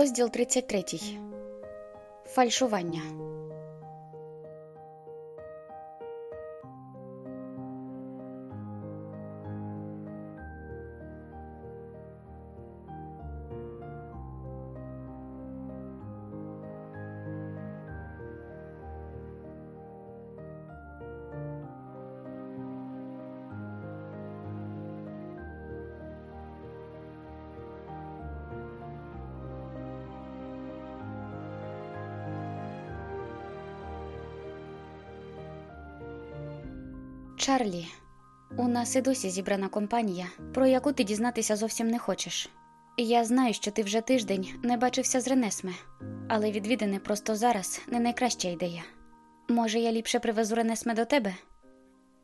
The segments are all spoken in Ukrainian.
Розділ 33. Фальшування. Чарлі, у нас і досі зібрана компанія, про яку ти дізнатися зовсім не хочеш. Я знаю, що ти вже тиждень не бачився з Ренесме, але відвідини просто зараз не найкраща ідея. Може, я ліпше привезу Ренесме до тебе?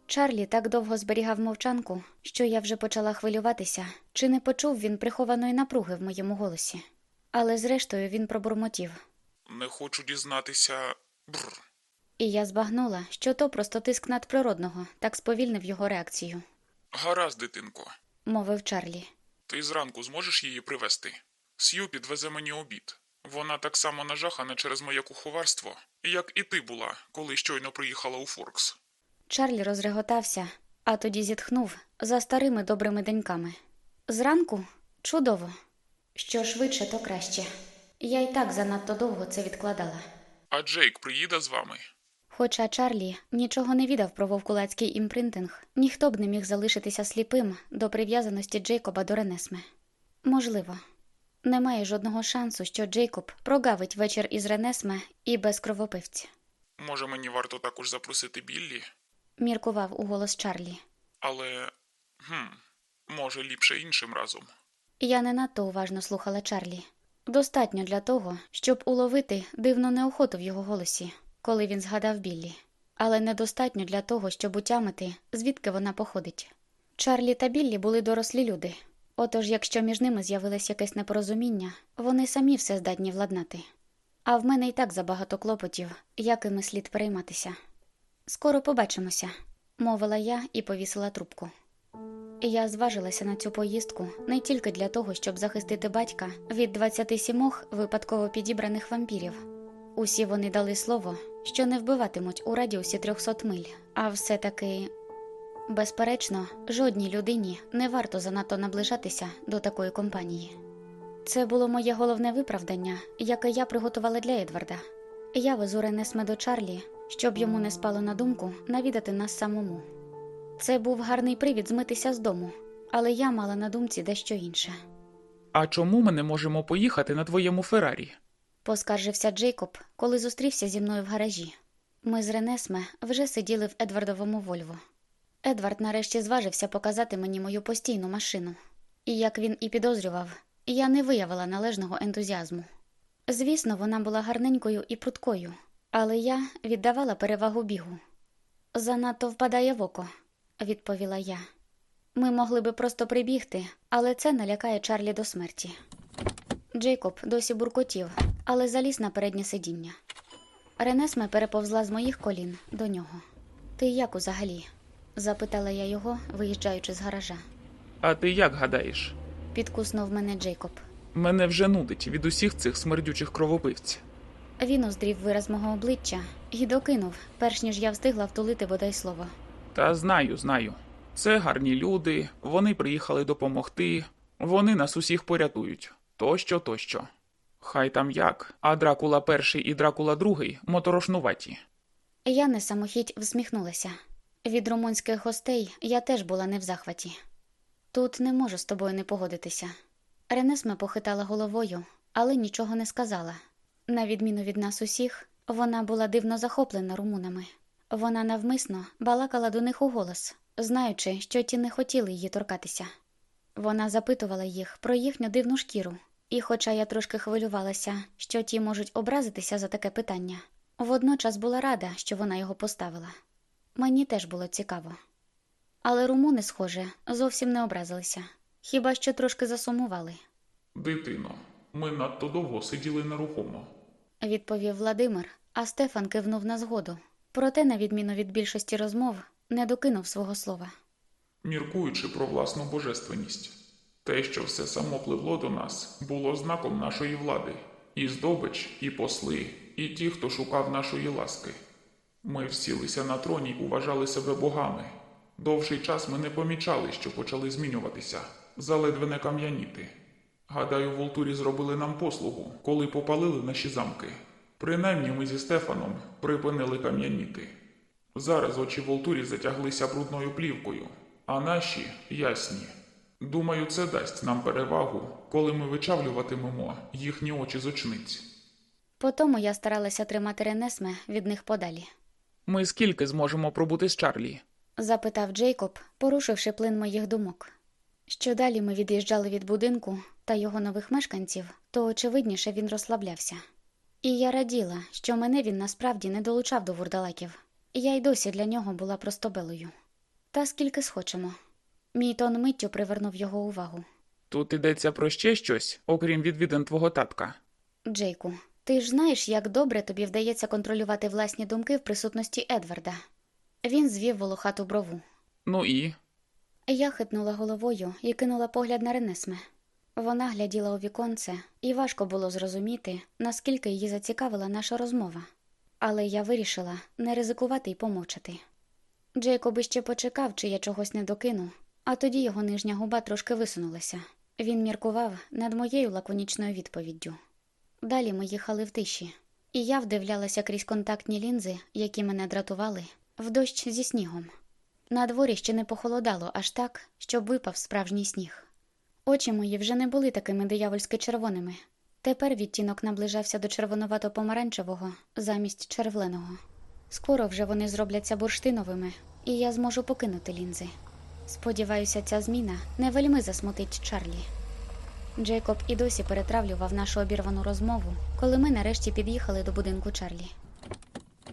Чарлі так довго зберігав мовчанку, що я вже почала хвилюватися, чи не почув він прихованої напруги в моєму голосі. Але зрештою він пробурмотів. Не хочу дізнатися. Бррр. І я збагнула, що то просто тиск надприродного, так сповільнив його реакцію, Гаразд, дитинко. мовив Чарлі. Ти зранку зможеш її привезти? Сью підвезе мені обід. Вона так само нажахана через моє куховарство, як і ти була, коли щойно приїхала у Форкс. Чарлі розреготався, а тоді зітхнув за старими добрими деньками. Зранку чудово. Що швидше, то краще. Я й так занадто довго це відкладала. А Джейк приїде з вами. Хоча Чарлі нічого не відав про вовкулацький імпринтинг, ніхто б не міг залишитися сліпим до прив'язаності Джейкоба до Ренесме. Можливо, немає жодного шансу, що Джейкоб прогавить вечір із Ренесме і без кровопивця. Може, мені варто також запросити Біллі, Міркував уголос Чарлі. але. Хм, може, ліпше іншим разом. Я не надто уважно слухала Чарлі. Достатньо для того, щоб уловити дивну неохоту в його голосі, коли він згадав Біллі, але недостатньо для того, щоб утямити, звідки вона походить. Чарлі та Біллі були дорослі люди. Отож, якщо між ними з'явилось якесь непорозуміння, вони самі все здатні владнати. А в мене й так забагато клопотів, якими слід перейматися. Скоро побачимося, мовила я і повісила трубку. Я зважилася на цю поїздку не тільки для того, щоб захистити батька від 27 випадково підібраних вампірів. Усі вони дали слово, що не вбиватимуть у радіусі 300 миль, а все-таки, безперечно, жодній людині не варто занадто наближатися до такої компанії. Це було моє головне виправдання, яке я приготувала для Едварда. Я везу Ренесме до Чарлі, щоб йому не спало на думку навідати нас самому. Це був гарний привід змитися з дому, але я мала на думці дещо інше. А чому ми не можемо поїхати на твоєму Феррарі? Поскаржився Джейкоб, коли зустрівся зі мною в гаражі. Ми з Ренесме вже сиділи в Едвардовому Вольво. Едвард нарешті зважився показати мені мою постійну машину. І як він і підозрював, я не виявила належного ентузіазму. Звісно, вона була гарненькою і пруткою, але я віддавала перевагу бігу. Занадто впадає в око, відповіла я. Ми могли би просто прибігти, але це налякає Чарлі до смерті. Джейкоб досі буркотів, але заліз на переднє сидіння. Ренесме переповзла з моїх колін до нього. Ти як узагалі? запитала я його, виїжджаючи з гаража. А ти як гадаєш? Підкуснув мене Джейкоб. Мене вже нудить від усіх цих смердючих кровопивців. Він оздрів вираз мого обличчя і докинув, перш ніж я встигла втулити бодай слово. Та знаю, знаю. Це гарні люди, вони приїхали допомогти, вони нас усіх порятують. Тощо, тощо. Хай там як, а Дракула перший і Дракула другий моторошнуваті. Я не самохідь всміхнулася. Від румунських гостей я теж була не в захваті. Тут не можу з тобою не погодитися. Ренесме похитала головою, але нічого не сказала. На відміну від нас усіх, вона була дивно захоплена румунами. Вона навмисно балакала до них у голос, знаючи, що ті не хотіли її торкатися. Вона запитувала їх про їхню дивну шкіру, І хоча я трошки хвилювалася, що ті можуть образитися за таке питання, водночас була рада, що вона його поставила. Мені теж було цікаво. Але румуни, схоже, зовсім не образилися, хіба що трошки засумували, Дитино, ми надто довго сиділи нерухомо. відповів Владимир, а Стефан кивнув на згоду. Проте, на відміну від більшості розмов, не докинув свого слова. міркуючи про власну божественність. Те, що все само пливло до нас, було знаком нашої влади, і здобич, і посли, і ті, хто шукав нашої ласки. Ми всілися на троні і вважали себе богами. Довший час ми не помічали, що почали змінюватися, заледве не кам'яніти. Гадаю, Волтурі зробили нам послугу, коли попалили наші замки. Принаймні ми зі Стефаном припинили кам'яніти. Зараз очі Волтурі затяглися брудною плівкою, а наші ясні. Думаю, це дасть нам перевагу, коли ми вичавлюватимемо їхні очі з очниць. Потому я старалася тримати Ренесме від них подалі. Ми скільки зможемо пробути з Чарлі? запитав Джейкоб, порушивши плин моїх думок. Що далі ми від'їжджали від будинку та його нових мешканців, то очевидніше він розслаблявся. І я раділа, що мене він насправді не долучав до вурдалаків. Я й досі для нього була простобелою. Та скільки схочемо. Мій тон миттю привернув його увагу. Тут йдеться про ще щось, окрім відвідин твого татка. Джейку, ти ж знаєш, як добре тобі вдається контролювати власні думки в присутності Едварда. Він звів волохату брову. Ну і Я хитнула головою і кинула погляд на Ренесме. Вона гляділа у віконце, і важко було зрозуміти, наскільки її зацікавила наша розмова. Але я вирішила не ризикувати й помовчати. Джейкоб іще почекав, чи я чогось не докину, а тоді його нижня губа трошки висунулася. Він міркував над моєю лаконічною відповіддю. Далі ми їхали в тиші, і я вдивлялася крізь контактні лінзи, які мене дратували, в дощ зі снігом. На дворі ще не похолодало аж так, щоб випав справжній сніг. Очі мої вже не були такими диявольськи червоними. Тепер відтінок наближався до червонувато-помаранчевого замість червленого. Скоро вже вони зробляться бурштиновими, і я зможу покинути лінзи. Сподіваюся, ця зміна не вельми засмутить Чарлі. Джейкоб і досі перетравлював нашу обірвану розмову, коли ми нарешті під'їхали до будинку Чарлі.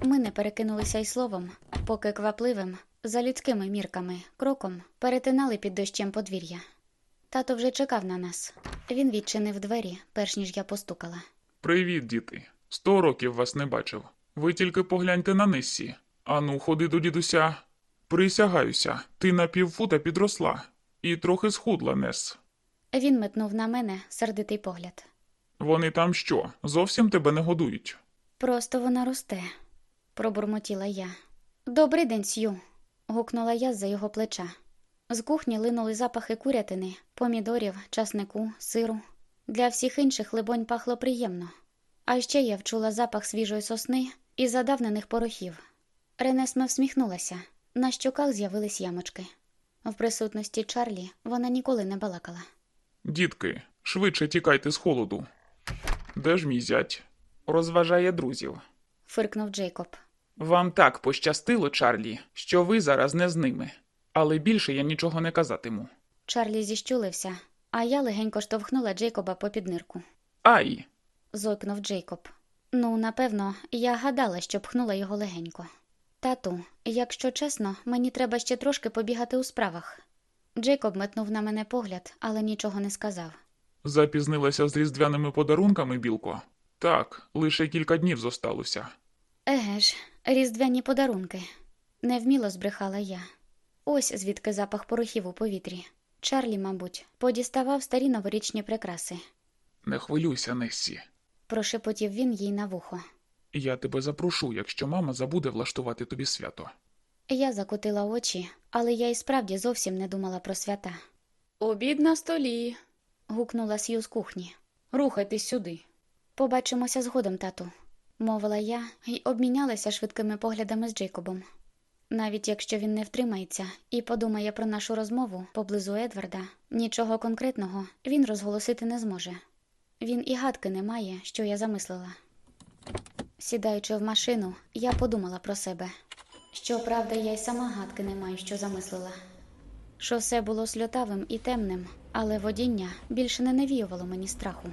Ми не перекинулися й словом, поки квапливим, за людськими мірками, кроком перетинали під дощем подвір'я. Тато вже чекав на нас. Він відчинив двері, перш ніж я постукала. Привіт, діти. Сто років вас не бачив. Ви тільки погляньте на Нессі. Ану, ходи до дідуся. Присягаюся, ти на півфута підросла. І трохи схудла, Нес. Він метнув на мене сердитий погляд. Вони там що, зовсім тебе не годують? Просто вона росте, пробурмотіла я. Добрий день, Сью. гукнула я з-за його плеча. З кухні линули запахи курятини, помідорів, часнику, сиру. Для всіх інших, либонь, пахло приємно. А ще я вчула запах свіжої сосни і задавнених порохів. Ренесме всміхнулася. На щоках з'явились ямочки. В присутності Чарлі вона ніколи не балакала. Дітки, швидше тікайте з холоду. Де ж мій зять? Розважає друзів. Фиркнув Джейкоб. Вам так пощастило, Чарлі, що ви зараз не з ними. Але більше я нічого не казатиму. Чарлі зіщулився, а я легенько штовхнула Джейкоба по піднирку. Ай! зойкнув Джейкоб. Ну, напевно, я гадала, що пхнула його легенько. Тату, якщо чесно, мені треба ще трошки побігати у справах. Джейкоб метнув на мене погляд, але нічого не сказав. Запізнилася з різдвяними подарунками, білко? Так, лише кілька днів зосталося. Еге ж, різдвяні подарунки. Невміло збрехала я. Ось звідки запах порохів у повітрі. Чарлі, мабуть, подіставав старі новорічні прикраси. Не хвилюйся, Нессі. Прошепотів він їй на вухо. Я тебе запрошу, якщо мама забуде влаштувати тобі свято. Я закотила очі, але я і справді зовсім не думала про свята. Обід на столі. Гукнула Сью з кухні. Рухайтесь сюди. Побачимося згодом, тату, мовила я і обмінялася швидкими поглядами з Джейкобом. Навіть якщо він не втримається і подумає про нашу розмову поблизу Едварда, нічого конкретного він розголосити не зможе. Він і гадки не має, що я замислила. Сідаючи в машину, я подумала про себе. Щоправда, я й сама гадки не маю, що замислила. Шосе було сльотавим і темним, Але водіння більше не навіювало мені страху.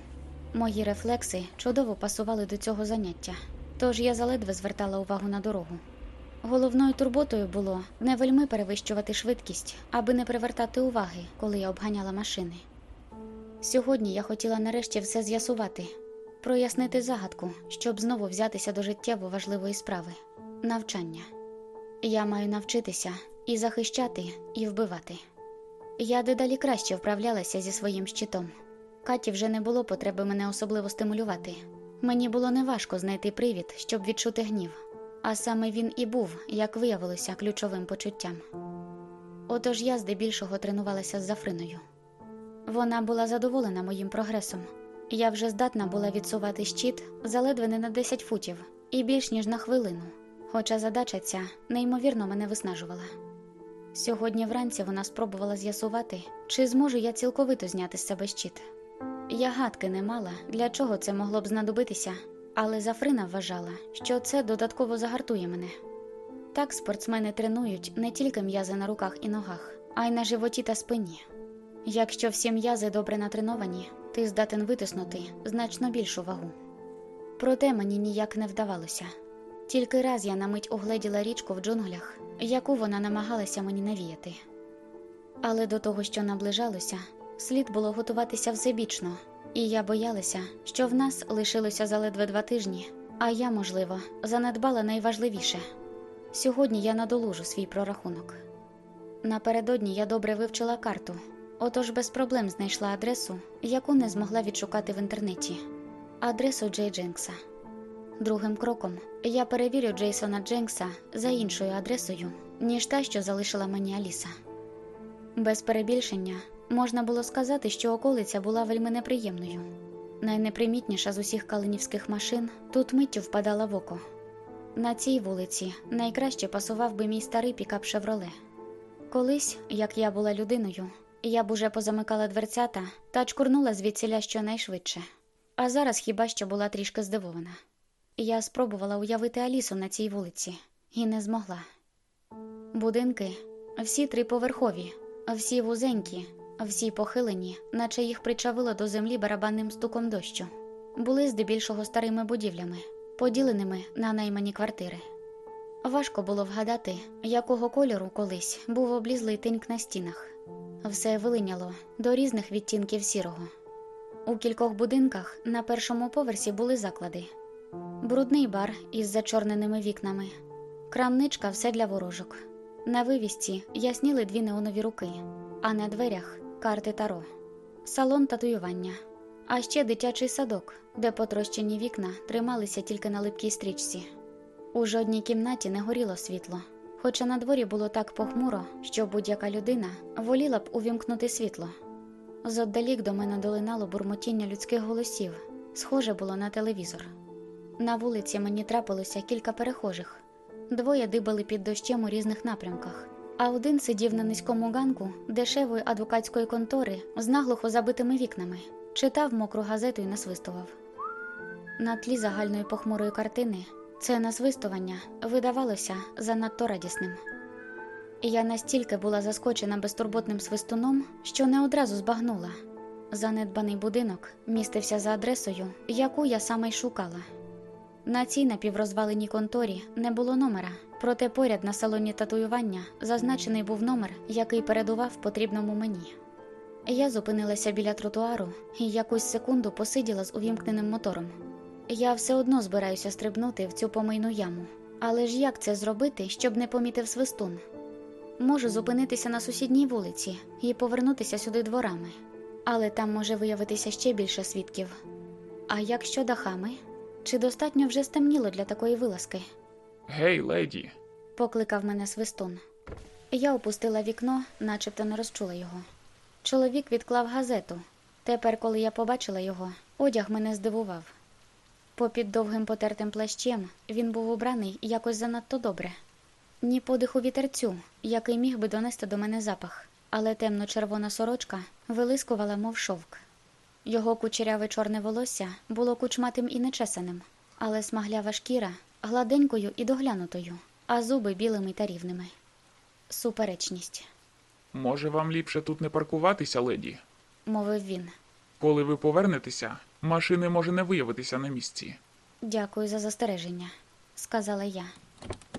Мої рефлекси чудово пасували до цього заняття, тож я заледве звертала увагу на дорогу. Головною турботою було не вельми перевищувати швидкість, аби не привертати уваги, коли я обганяла машини. Сьогодні я хотіла нарешті все з'ясувати, прояснити загадку, щоб знову взятися до життєво важливої справи навчання. Я маю навчитися і захищати, і вбивати. Я дедалі краще вправлялася зі своїм щитом. Каті вже не було потреби мене особливо стимулювати. Мені було неважко знайти привід, щоб відчути гнів. А саме він і був, як виявилося, ключовим почуттям. Отож я здебільшого тренувалася з Зафриною. Вона була задоволена моїм прогресом. Я вже здатна була відсувати щит заледве не на 10 футів і більш ніж на хвилину, хоча задача ця неймовірно мене виснажувала. Сьогодні вранці вона спробувала з'ясувати, чи зможу я цілковито зняти з себе щит. Я гадки не мала, для чого це могло б знадобитися, але Зафрина вважала, що це додатково загартує мене. Так спортсмени тренують не тільки м'язи на руках і ногах, а й на животі та спині. Якщо всі м'язи добре натреновані, ти здатен витиснути значно більшу вагу. Проте мені ніяк не вдавалося. Тільки раз я на мить угледіла річку в джунглях, яку вона намагалася мені навіяти. Але до того, що наближалося, слід було готуватися всебічно, і я боялася, що в нас лишилося заледве два тижні, а я, можливо, занедбала найважливіше. Сьогодні я надолужу свій прорахунок. Напередодні я добре вивчила карту, отож без проблем знайшла адресу, яку не змогла відшукати в інтернеті адресу Джей Дженкса. Другим кроком я перевірю Джейсона Дженкса за іншою адресою, ніж та, що залишила мені Аліса. Без перебільшення можна було сказати, що околиця була вельми неприємною. Найнепримітніша з усіх калинівських машин тут миттю впадала в око. На цій вулиці найкраще пасував би мій старий пікап Шевроле. Колись, як я була людиною, я б уже позамикала дверцята та чкурнула звідсіля щонайшвидше. А зараз хіба що була трішки здивована. Я спробувала уявити Алісу на цій вулиці і не змогла. Будинки всі триповерхові, всі вузенькі, всі похилені, наче їх причавило до землі барабанним стуком дощу, були здебільшого старими будівлями, поділеними на наймані квартири. Важко було вгадати, якого кольору колись був облізлий тиньк на стінах. Все вилиняло до різних відтінків сірого. У кількох будинках на першому поверсі були заклади, брудний бар із зачорненими вікнами, крамничка все для ворожок. На вивісці ясніли дві неонові руки, а на дверях карти таро, салон татуювання, а ще дитячий садок, де потрощені вікна трималися тільки на липкій стрічці. У жодній кімнаті не горіло світло, хоча на дворі було так похмуро, що будь-яка людина воліла б увімкнути світло. Зодалік до мене долинало бурмотіння людських голосів, схоже було на телевізор. На вулиці мені трапилося кілька перехожих. Двоє дибали під дощем у різних напрямках, а один сидів на низькому ганку дешевої адвокатської контори з наглухо забитими вікнами, читав мокру газету і насвистував. На тлі загальної похмурої картини це насвистування видавалося занадто радісним. Я настільки була заскочена безтурботним свистуном, що не одразу збагнула. Занедбаний будинок містився за адресою, яку я саме й шукала. На цій напіврозваленій конторі не було номера, проте поряд на салоні татуювання зазначений був номер, який передував потрібному мені. Я зупинилася біля тротуару і якусь секунду посиділа з увімкненим мотором. Я все одно збираюся стрибнути в цю помийну яму, але ж як це зробити, щоб не помітив свистун? Можу зупинитися на сусідній вулиці і повернутися сюди дворами, але там може виявитися ще більше свідків. А як щодо хами? Чи достатньо вже стемніло для такої вилазки? Гей, леді, покликав мене свистун. Я опустила вікно, начебто не розчула його. Чоловік відклав газету. Тепер, коли я побачила його, одяг мене здивував. Попід довгим потертим плащем він був убраний якось занадто добре. Ні подиху вітерцю, який міг би донести до мене запах, але темно-червона сорочка вилискувала, мов шовк. Його кучеряве чорне волосся було кучматим і нечесаним, але смаглява шкіра гладенькою і доглянутою, а зуби білими та рівними. Суперечність. може вам ліпше тут не паркуватися, леді? мовив він. Коли ви повернетеся, машини може не виявитися на місці. Дякую за застереження, сказала я.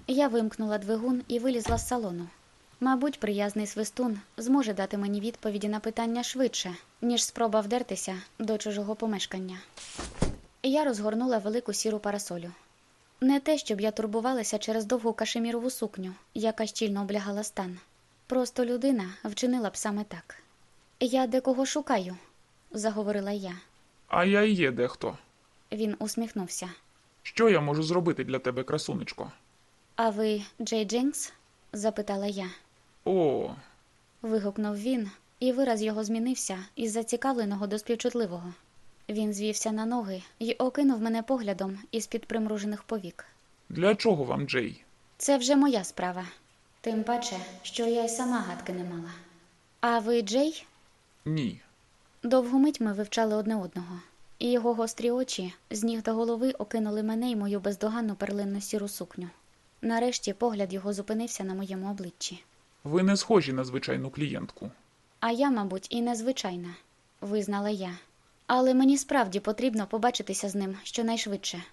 Я вимкнула двигун і вилізла з салону. Мабуть, приязний свистун зможе дати мені відповіді на питання швидше, ніж спроба вдертися до чужого помешкання. Я розгорнула велику сіру парасолю. Не те, щоб я турбувалася через довгу кашемірову сукню, яка щільно облягала стан. Просто людина вчинила б саме так. Я декого шукаю, заговорила я. А я і є дехто. Він усміхнувся. Що я можу зробити для тебе, красунечко? А ви Джей Дженкс? запитала я. О, Вигукнув він, і вираз його змінився із зацікавленого до співчутливого. Він звівся на ноги і окинув мене поглядом із-під примружених повік. для чого вам, Джей? Це вже моя справа. Тим паче, що я й сама гадки не мала. А ви Джей? Ні. Довгу мить ми вивчали одне одного, і його гострі очі з ніг до голови окинули мене й мою бездоганну перлинну сіру сукню. Нарешті погляд його зупинився на моєму обличчі. Ви не схожі на звичайну клієнтку. А я, мабуть, і незвичайна, визнала я. Але мені справді потрібно побачитися з ним щонайшвидше,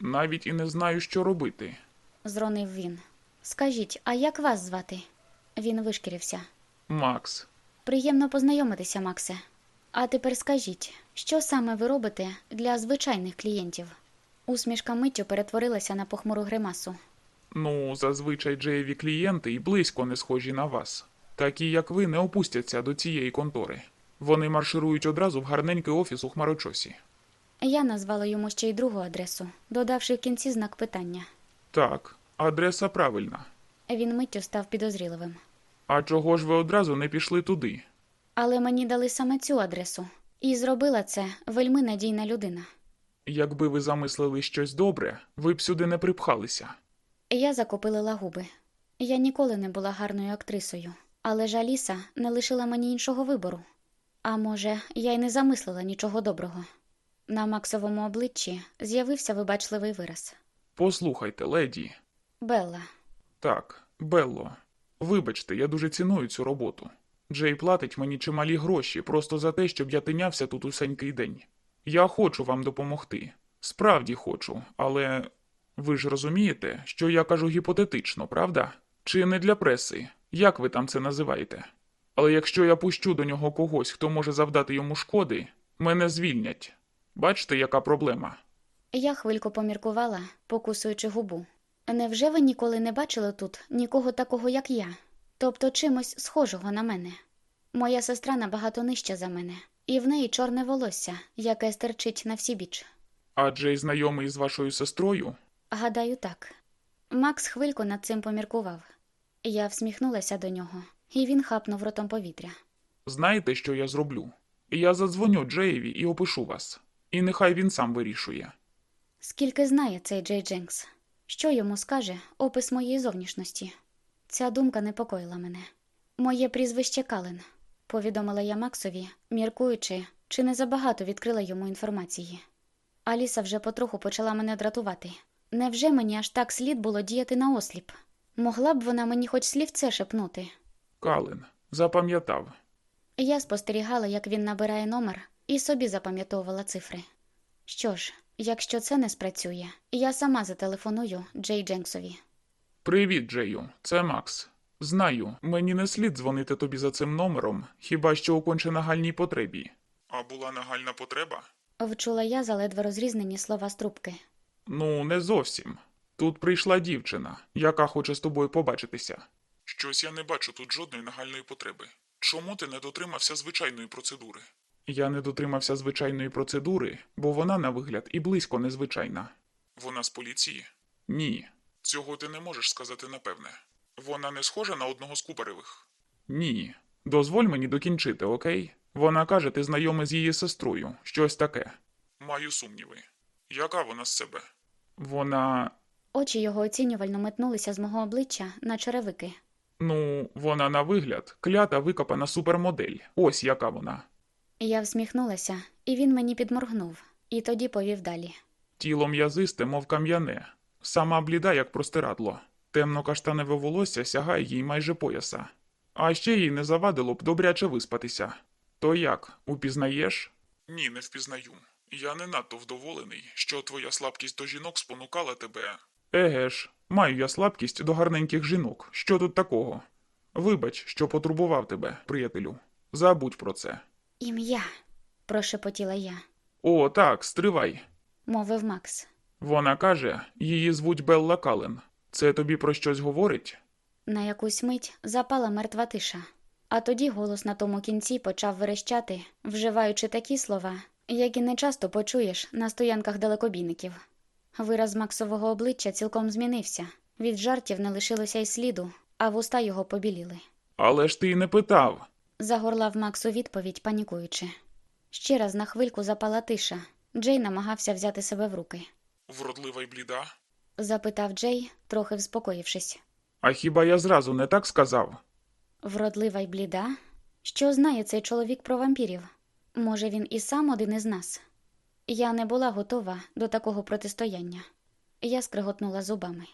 Навіть і не знаю, що робити. зронив він. Скажіть, а як вас звати? Він вишкірився. Макс, Приємно познайомитися, Максе. А тепер скажіть, що саме ви робите для звичайних клієнтів? Усмішка миттю перетворилася на похмуру гримасу. ну, зазвичай Джеєві клієнти і близько не схожі на вас. Такі, як ви, не опустяться до цієї контори. Вони марширують одразу в гарненький офіс у хмарочосі. Я назвала йому ще й другу адресу, додавши в кінці знак питання. Так, адреса правильна. Він миттю став підозріливим. А чого ж ви одразу не пішли туди? Але мені дали саме цю адресу, і зробила це вельми надійна людина. Якби ви замислили щось добре, ви б сюди не припхалися. Я закопилила губи. Я ніколи не була гарною актрисою, але ж Аліса не лишила мені іншого вибору. А може, я й не замислила нічого доброго. На Максовому обличчі з'явився вибачливий вираз. Послухайте, леді. Белла, Так, Белло. Вибачте, я дуже ціную цю роботу. Джей платить мені чималі гроші просто за те, щоб я тинявся тут усенький день. Я хочу вам допомогти. Справді хочу, але ви ж розумієте, що я кажу гіпотетично, правда? Чи не для преси? Як ви там це називаєте? Але якщо я пущу до нього когось, хто може завдати йому шкоди, мене звільнять. Бачите, яка проблема? я хвильку поміркувала, покусуючи губу. Невже ви ніколи не бачили тут нікого такого, як я? Тобто чимось схожого на мене? Моя сестра набагато нижча за мене, і в неї чорне волосся, яке стерчить на всі біч. А Джей знайомий з вашою сестрою? Гадаю, так. Макс хвильку над цим поміркував. Я всміхнулася до нього, і він хапнув ротом повітря. Знаєте, що я зроблю? Я задзвоню Джеєві і опишу вас. І нехай він сам вирішує. Скільки знає цей Джей Дженкс? Що йому скаже опис моєї зовнішності? Ця думка непокоїла мене. Моє прізвище Кален, повідомила я Максові, міркуючи, чи не забагато відкрила йому інформації. Аліса вже потроху почала мене дратувати. Невже мені аж так слід було діяти на осліп? Могла б вона мені хоч слівце шепнути? Калин, запам'ятав. Я спостерігала, як він набирає номер, і собі запам'ятовувала цифри. Що ж, якщо це не спрацює, я сама зателефоную Джей Дженксові. Привіт, Джею, це Макс. Знаю, мені не слід дзвонити тобі за цим номером, хіба що у конче нагальній потребі. А була нагальна потреба? Вчула я заледве розрізнені слова з трубки. Ну, не зовсім. Тут прийшла дівчина, яка хоче з тобою побачитися. Щось я не бачу тут жодної нагальної потреби. Чому ти не дотримався звичайної процедури? Я не дотримався звичайної процедури, бо вона, на вигляд, і близько незвичайна. Вона з поліції? Ні. Цього ти не можеш сказати напевне. Вона не схожа на одного з Кубаревих? Ні. Дозволь мені докінчити, окей? Вона каже, ти знайомий з її сестрою, щось таке. Маю сумніви. Яка вона з себе? Вона. Очі його оцінювально метнулися з мого обличчя на черевики. Ну, вона на вигляд, клята викопана супермодель. Ось яка вона. Я всміхнулася, і він мені підморгнув, і тоді повів далі. Тіло м'язисте, мов кам'яне, сама бліда, як простирадло. Темно-каштаневе волосся сягає їй майже пояса. А ще їй не завадило б добряче виспатися. То як, упізнаєш? Ні, не впізнаю. Я не надто вдоволений, що твоя слабкість до жінок спонукала тебе. Еге ж, маю я слабкість до гарненьких жінок. Що тут такого? Вибач, що потурбував тебе, приятелю. Забудь про це. Ім'я, прошепотіла я, О, так, стривай. мовив Макс. Вона каже, її звуть Белла Кален. Це тобі про щось говорить? На якусь мить запала мертва тиша, а тоді голос на тому кінці почав верещати, вживаючи такі слова, які не часто почуєш на стоянках далекобійників. Вираз Максового обличчя цілком змінився. Від жартів не лишилося й сліду, а вуста його побіліли. Але ж ти й не питав. Загорлав Макс у відповідь, панікуючи. Ще раз на хвильку запала тиша. Джей намагався взяти себе в руки. Вродлива й бліда. Запитав Джей, трохи вспокоївшись. А хіба я зразу не так сказав? Вродлива й бліда? Що знає цей чоловік про вампірів? Може, він і сам один із нас? Я не була готова до такого протистояння. Я скриготнула зубами.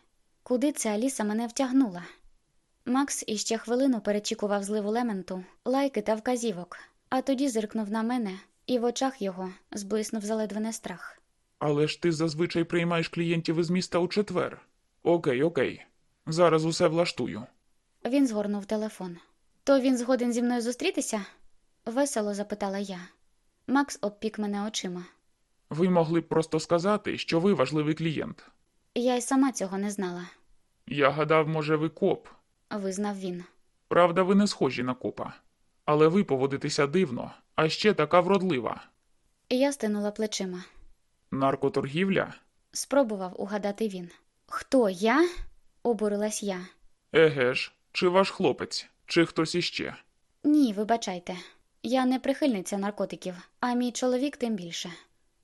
Куди це Аліса мене втягнула? Макс іще хвилину перечікував зливу лементу, лайки та вказівок, а тоді зиркнув на мене, і в очах його зблиснув заледвене страх. Але ж ти зазвичай приймаєш клієнтів із міста у четвер. Окей, окей. Зараз усе влаштую. Він згорнув телефон. То він згоден зі мною зустрітися? весело запитала я. Макс обпік мене очима. Ви могли б просто сказати, що ви важливий клієнт. Я й сама цього не знала, Я гадав, може, ви коп. визнав він. Правда, ви не схожі на копа. Але ви поводитеся дивно, а ще така вродлива. Я стинула плечима. Наркоторгівля? Спробував угадати він. Хто я? обурилась я. Еге ж, чи ваш хлопець, чи хтось іще. Ні, вибачайте. Я не прихильниця наркотиків, а мій чоловік тим більше.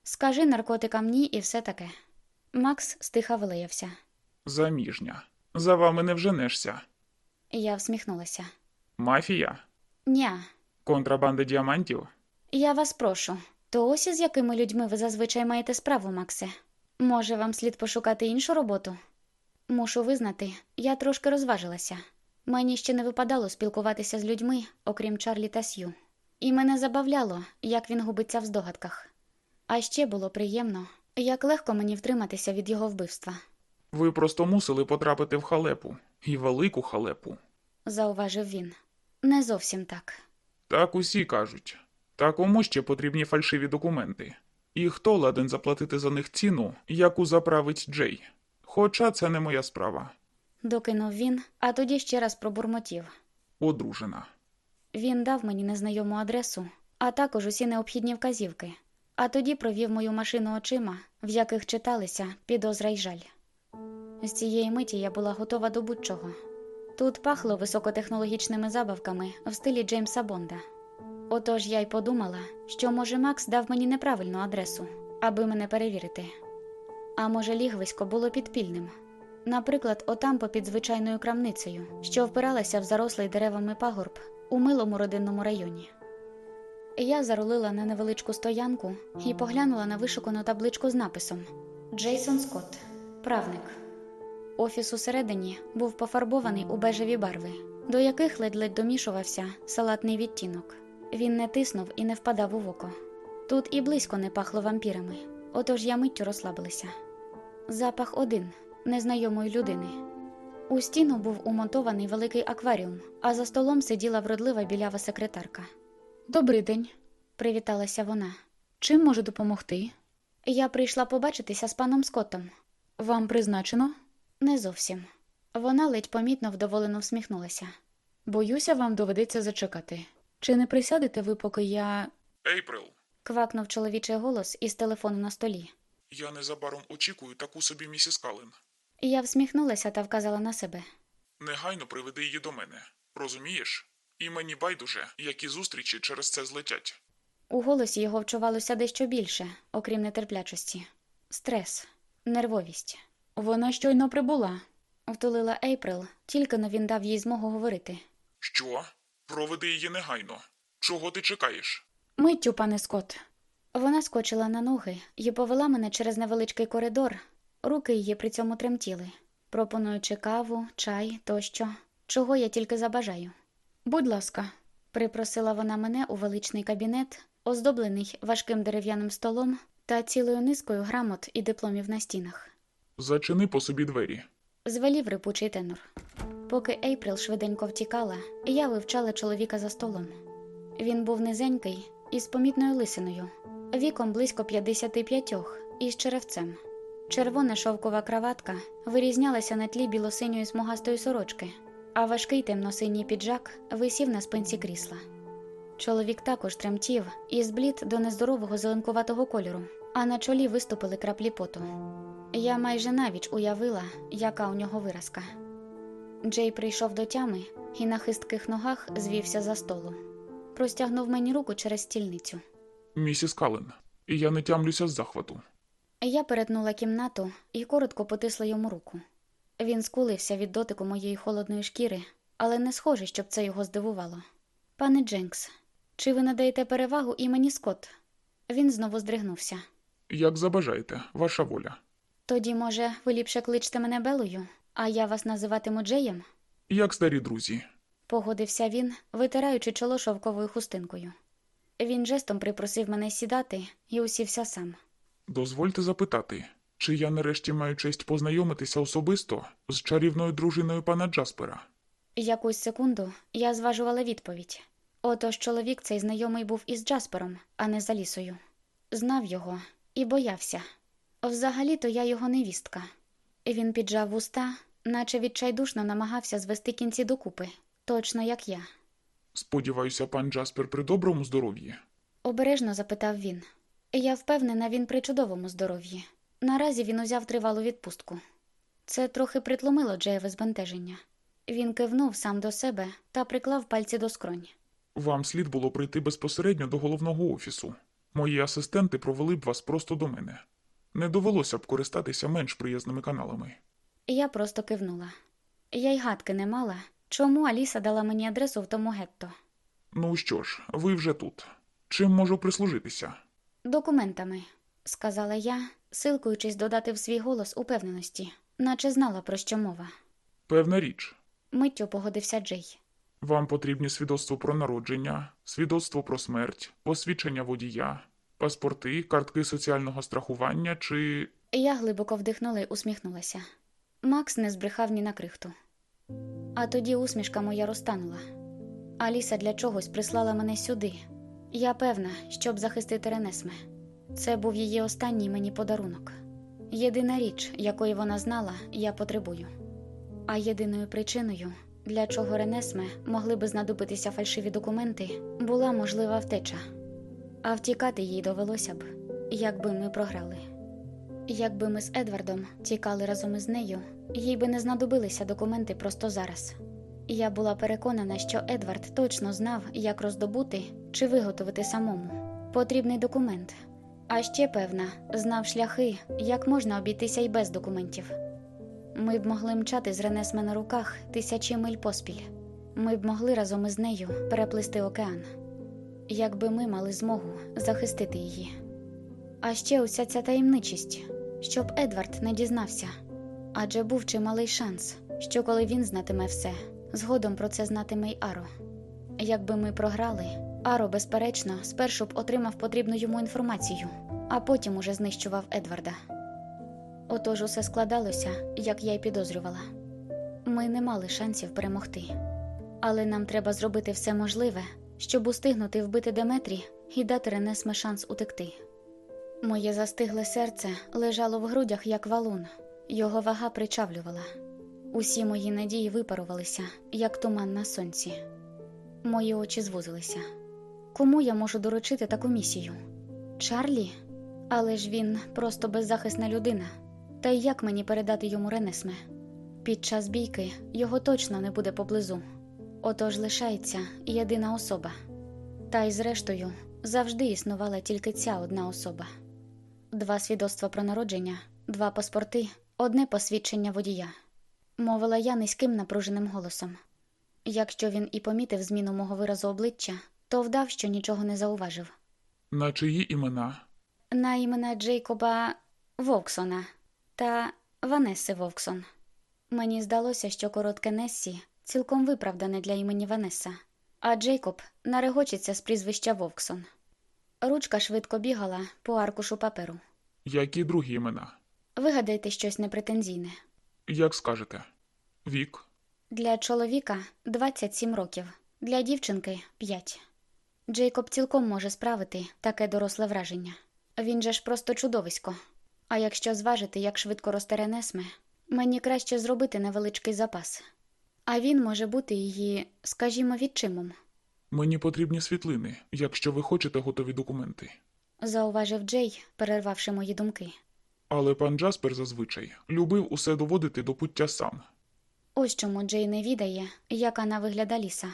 Скажи наркотикам ні і все таке. Макс стиха вилаявся. Заміжня. За вами не вженешся. Я всміхнулася. Мафія? Ня, Контрабанда діамантів? я вас прошу. То ось із якими людьми ви зазвичай маєте справу, Максе? Може, вам слід пошукати іншу роботу? Мушу визнати, я трошки розважилася. Мені ще не випадало спілкуватися з людьми, окрім Чарлі та Сью. І мене забавляло, як він губиться в здогадках. А ще було приємно, як легко мені втриматися від його вбивства, Ви просто мусили потрапити в халепу. І велику халепу. зауважив він. Не зовсім так. Так усі кажуть. Та кому ще потрібні фальшиві документи? І хто ладен заплатити за них ціну, яку заправить Джей? Хоча це не моя справа. Докинув він, а тоді ще раз пробурмотів. Одружена. Він дав мені незнайому адресу, а також усі необхідні вказівки, а тоді провів мою машину очима, в яких читалися підозра й жаль. З цієї миті я була готова до будь-чого. Тут пахло високотехнологічними забавками в стилі Джеймса Бонда. Отож я й подумала, що, може, Макс дав мені неправильну адресу, аби мене перевірити. А може, лігвисько було підпільним. Наприклад, отам попід звичайною крамницею, що впиралася в зарослий деревами пагорб у милому родинному районі. Я зарулила на невеличку стоянку і поглянула на вишукану табличку з написом Джейсон Скотт, правник. Офіс усередині був пофарбований у бежеві барви, до яких ледь-ледь домішувався салатний відтінок. Він не тиснув і не впадав у око. Тут і близько не пахло вампірами, отож я миттю розслабилася. Запах один незнайомої людини. У стіну був умонтований великий акваріум, а за столом сиділа вродлива білява секретарка. Добрий день. Привіталася вона. Чим можу допомогти? Я прийшла побачитися з паном Скоттом. Вам призначено? Не зовсім. Вона ледь помітно вдоволено всміхнулася. Боюся, вам доведеться зачекати. Чи не присядете ви, поки я. Ейприл, Квакнув чоловічий голос із телефону на столі. я незабаром очікую таку собі місіс Кален. Я всміхнулася та вказала на себе. Негайно приведи її до мене. Розумієш? І мені байдуже, які зустрічі через це злетять. У голосі його вчувалося дещо більше, окрім нетерплячості. Стрес, нервовість. Вона щойно прибула. Втулила Ейприл, тільки но він дав їй змогу говорити. Що? Проведи її негайно. Чого ти чекаєш? Миттю, пане Скотт. Вона скочила на ноги і повела мене через невеличкий коридор. Руки її при цьому тремтіли, пропонуючи каву, чай тощо, чого я тільки забажаю. Будь ласка, Припросила вона мене у величний кабінет, оздоблений важким дерев'яним столом та цілою низкою грамот і дипломів на стінах. Зачини по собі двері. Звелів рипучий тенор. Поки Ейприл швиденько втікала, я вивчала чоловіка за столом. Він був низенький із помітною лисиною, віком близько 55 і з черевцем. Червона шовкова краватка вирізнялася на тлі білосиньої смугастої сорочки, а важкий темно-синій піджак висів на спинці крісла. Чоловік також тремтів і зблід до нездорового зеленкуватого кольору, а на чолі виступили краплі поту. Я майже навіч уявила, яка у нього виразка. Джей прийшов до тями і на хистких ногах звівся за столу. Простягнув мені руку через стільницю. Місіс Кален, я не тямлюся з захвату. Я перетнула кімнату і коротко потисла йому руку. Він скулився від дотику моєї холодної шкіри, але не схоже, щоб це його здивувало. Пане Дженкс, чи ви надаєте перевагу імені Скотт? Він знову здригнувся. Як забажаєте, ваша воля. Тоді, може, ви ліпше кличте мене Белою, а я вас називатиму Джеєм? Як старі друзі. Погодився він, витираючи чоло шовковою хустинкою. Він жестом припросив мене сідати і усівся сам. Дозвольте запитати, чи я нарешті маю честь познайомитися особисто з чарівною дружиною пана Джаспера? Якусь секунду я зважувала відповідь. Отож чоловік цей знайомий був із Джаспером, а не за лісою. Знав його і боявся. Взагалі-то я його невістка. Він піджав вуста, наче відчайдушно намагався звести кінці докупи, точно як я. Сподіваюся, пан Джаспер при доброму здоров'ї. Обережно запитав він. Я впевнена, він при чудовому здоров'ї. Наразі він узяв тривалу відпустку. Це трохи притломило Джеєве збентеження. Він кивнув сам до себе та приклав пальці до скронь. Вам слід було прийти безпосередньо до головного офісу. Мої асистенти провели б вас просто до мене. Не довелося б користатися менш приязними каналами. Я просто кивнула. Я й гадки не мала, чому Аліса дала мені адресу в тому гетто. Ну що ж, ви вже тут. Чим можу прислужитися? Документами, сказала я, силкуючись додати в свій голос упевненості, наче знала, про що мова. Певна річ. Миттю погодився Джей. Вам потрібні свідоцтво про народження, свідоцтво про смерть, посвідчення водія, паспорти, картки соціального страхування чи. Я глибоко вдихнула й усміхнулася. Макс не збрехав ні на крихту. А тоді усмішка моя розтанула. Аліса для чогось прислала мене сюди. Я певна, щоб захистити Ренесме. Це був її останній мені подарунок. Єдина річ, якої вона знала, я потребую. А єдиною причиною, для чого Ренесме могли би знадобитися фальшиві документи, була можлива втеча. А втікати їй довелося б, якби ми програли. Якби ми з Едвардом тікали разом із нею, їй би не знадобилися документи просто зараз. Я була переконана, що Едвард точно знав, як роздобути чи виготовити самому потрібний документ. А ще, певна, знав шляхи, як можна обійтися й без документів. Ми б могли мчати з Ренесме на руках тисячі миль поспіль. Ми б могли разом із нею переплисти океан, якби ми мали змогу захистити її. А ще уся ця таємничість, щоб Едвард не дізнався, адже був чималий шанс, що коли він знатиме все, згодом про це знатиме й Аро. Якби ми програли, Аро, безперечно, спершу б отримав потрібну йому інформацію, а потім уже знищував Едварда. Отож усе складалося, як я й підозрювала. Ми не мали шансів перемогти, але нам треба зробити все можливе, щоб устигнути вбити Деметрі і дати Ренесме шанс утекти. Моє застигле серце лежало в грудях, як валун, його вага причавлювала. Усі мої надії випарувалися, як туман на сонці. Мої очі звузилися. Кому я можу доручити таку місію? Чарлі? Але ж він просто беззахисна людина. Та й як мені передати йому Ренесме? Під час бійки його точно не буде поблизу. Отож лишається єдина особа. Та й зрештою завжди існувала тільки ця одна особа. Два свідоцтва про народження, два паспорти, одне посвідчення водія. Мовила я низьким напруженим голосом. Якщо він і помітив зміну мого виразу обличчя, то вдав, що нічого не зауважив. На чиї імена? На імена Джейкоба Вовксона та Ванеси Вовксон. Мені здалося, що коротке Нессі цілком виправдане для імені Ванеса. а Джейкоб нарегочеться з прізвища Вовксон. Ручка швидко бігала по аркушу паперу. Які другі імена? Вигадайте щось непретензійне. Як скажете? Вік, Для чоловіка 27 років, для дівчинки 5. Джейкоб цілком може справити таке доросле враження. Він же ж просто чудовисько. А якщо зважити, як швидко росте Ренесме, мені краще зробити невеличкий запас. А він може бути її, скажімо, відчимом, мені потрібні світлини, якщо ви хочете готові документи. зауважив Джей, перервавши мої думки. Але пан Джаспер зазвичай любив усе доводити до пуття сам. Ось чому Джей не відає, яка на вигляда ліса.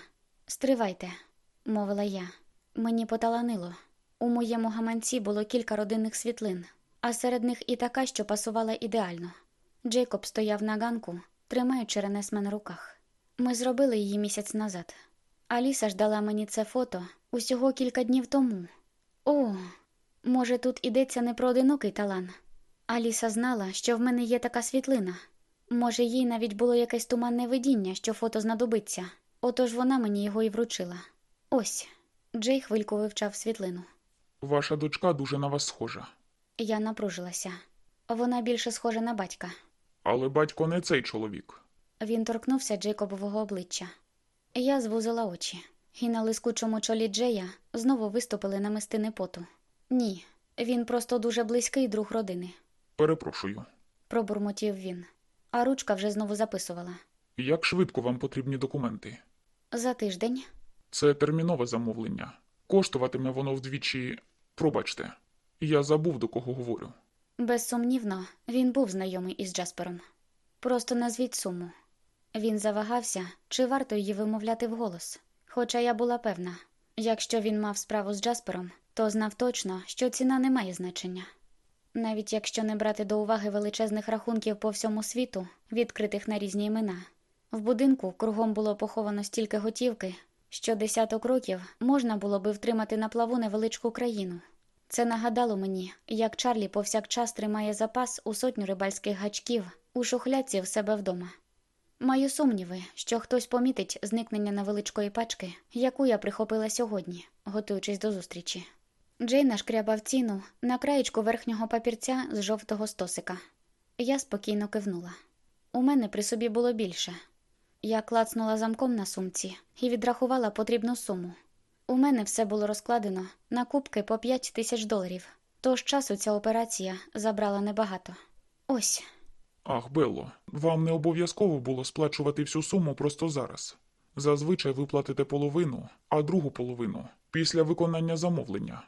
Стривайте, мовила я. Мені поталанило. У моєму гаманці було кілька родинних світлин, а серед них і така, що пасувала ідеально. Джейкоб стояв на ганку, тримаючи Ренесме на руках. Ми зробили її місяць назад. Аліса ж дала мені це фото усього кілька днів тому. О, може, тут ідеться не про одинокий талан. Аліса знала, що в мене є така світлина. Може, їй навіть було якесь туманне видіння, що фото знадобиться. Отож вона мені його і вручила. Ось. Джей хвильку вивчав світлину. Ваша дочка дуже на вас схожа. Я напружилася. Вона більше схожа на батька. Але батько не цей чоловік. Він торкнувся Джейкобового обличчя. Я звузила очі, і на лискучому чолі Джея знову виступили намистини поту. Ні, він просто дуже близький друг родини, Перепрошую. пробурмотів він. А ручка вже знову записувала. Як швидко вам потрібні документи? За тиждень Це термінове замовлення. Коштуватиме воно вдвічі. Пробачте, я забув до кого говорю. Безсумнівно, він був знайомий із Джаспером. Просто назвіть суму. Він завагався, чи варто її вимовляти вголос. Хоча я була певна, якщо він мав справу з Джаспером, то знав точно, що ціна не має значення. Навіть якщо не брати до уваги величезних рахунків по всьому світу, відкритих на різні імена. В будинку кругом було поховано стільки готівки, що десяток років можна було би втримати на плаву невеличку країну. Це нагадало мені, як Чарлі повсякчас тримає запас у сотню рибальських гачків у шухляці в себе вдома. Маю сумніви, що хтось помітить зникнення невеличкої пачки, яку я прихопила сьогодні, готуючись до зустрічі. Джей нашкрябав ціну на краєчку верхнього папірця з жовтого стосика. Я спокійно кивнула. У мене при собі було більше. Я клацнула замком на сумці і відрахувала потрібну суму. У мене все було розкладено на кубки по 5 тисяч доларів, тож часу ця операція забрала небагато. Ось, Ах, Белло, вам не обов'язково було сплачувати всю суму просто зараз. Зазвичай ви платите половину, а другу половину після виконання замовлення.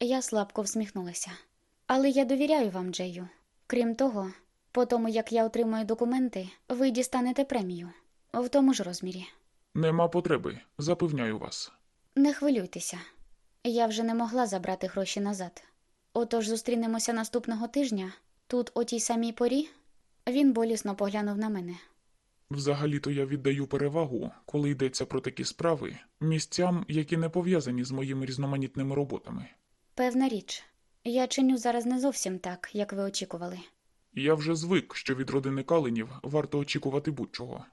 я слабко всміхнулася. Але я довіряю вам, Джею. Крім того, по тому як я отримую документи, ви дістанете премію в тому ж розмірі. Нема потреби, запевняю вас. Не хвилюйтеся. Я вже не могла забрати гроші назад. Отож зустрінемося наступного тижня, тут о тій самій порі. Він болісно поглянув на мене. Взагалі-то я віддаю перевагу, коли йдеться про такі справи, місцям, які не пов'язані з моїми різноманітними роботами. Певна річ, я чиню зараз не зовсім так, як ви очікували. Я вже звик, що від родини Калинів варто очікувати будь-чого.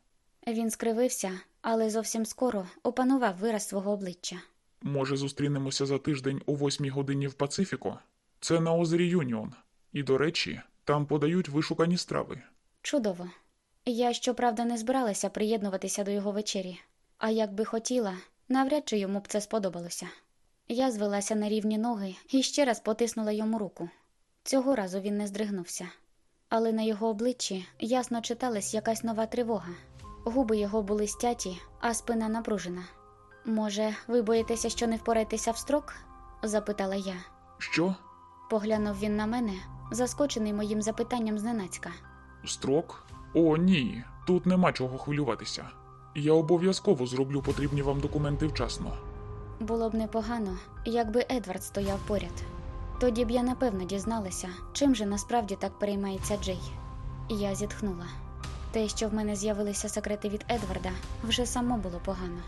Він скривився, але зовсім скоро опанував вираз свого обличчя. Може, зустрінемося за тиждень о восьмій годині в Пацифіко? Це на озері Юніон. І, до речі, там подають вишукані страви. Чудово. Я, щоправда, не збиралася приєднуватися до його вечері, а як би хотіла, навряд чи йому б це сподобалося. Я звелася на рівні ноги і ще раз потиснула йому руку. Цього разу він не здригнувся, але на його обличчі ясно читалась якась нова тривога. Губи його були стяті, а спина напружена. Може, ви боїтеся, що не впораєтеся в строк? запитала я. Що? Поглянув він на мене, заскочений моїм запитанням зненацька. Строк? О, ні, тут нема чого хвилюватися. Я обов'язково зроблю потрібні вам документи вчасно. Було б непогано, якби Едвард стояв поряд. Тоді б я напевно дізналася, чим же насправді так переймається Джей. Я зітхнула. Те, що в мене з'явилися секрети від Едварда, вже само було погано.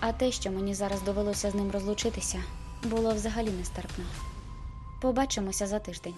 А те, що мені зараз довелося з ним розлучитися, було взагалі нестерпно. Побачимося за тиждень.